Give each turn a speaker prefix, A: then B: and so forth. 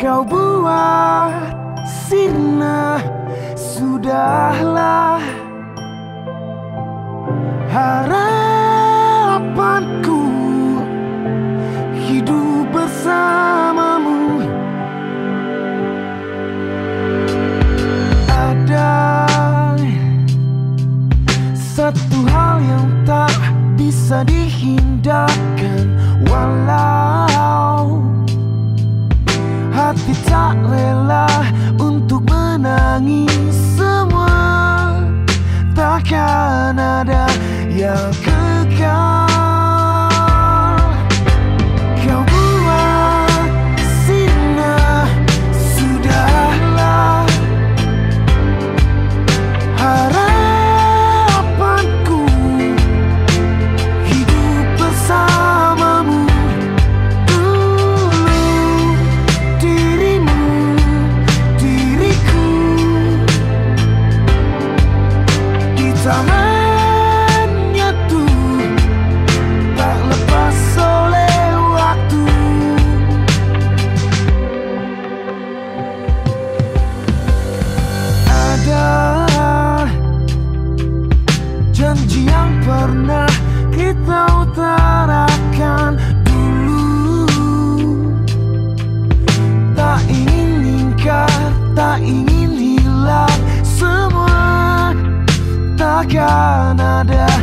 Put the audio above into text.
A: kau buat sirna Sudahlah. Harapanku hidup bersamamu. Ada satu hal yang tak bisa dihindar. semua Takkan ada yang kekal. Zamannya tuh tak lepas oleh waktu. Ada janji yang pernah kita utarakan Kanada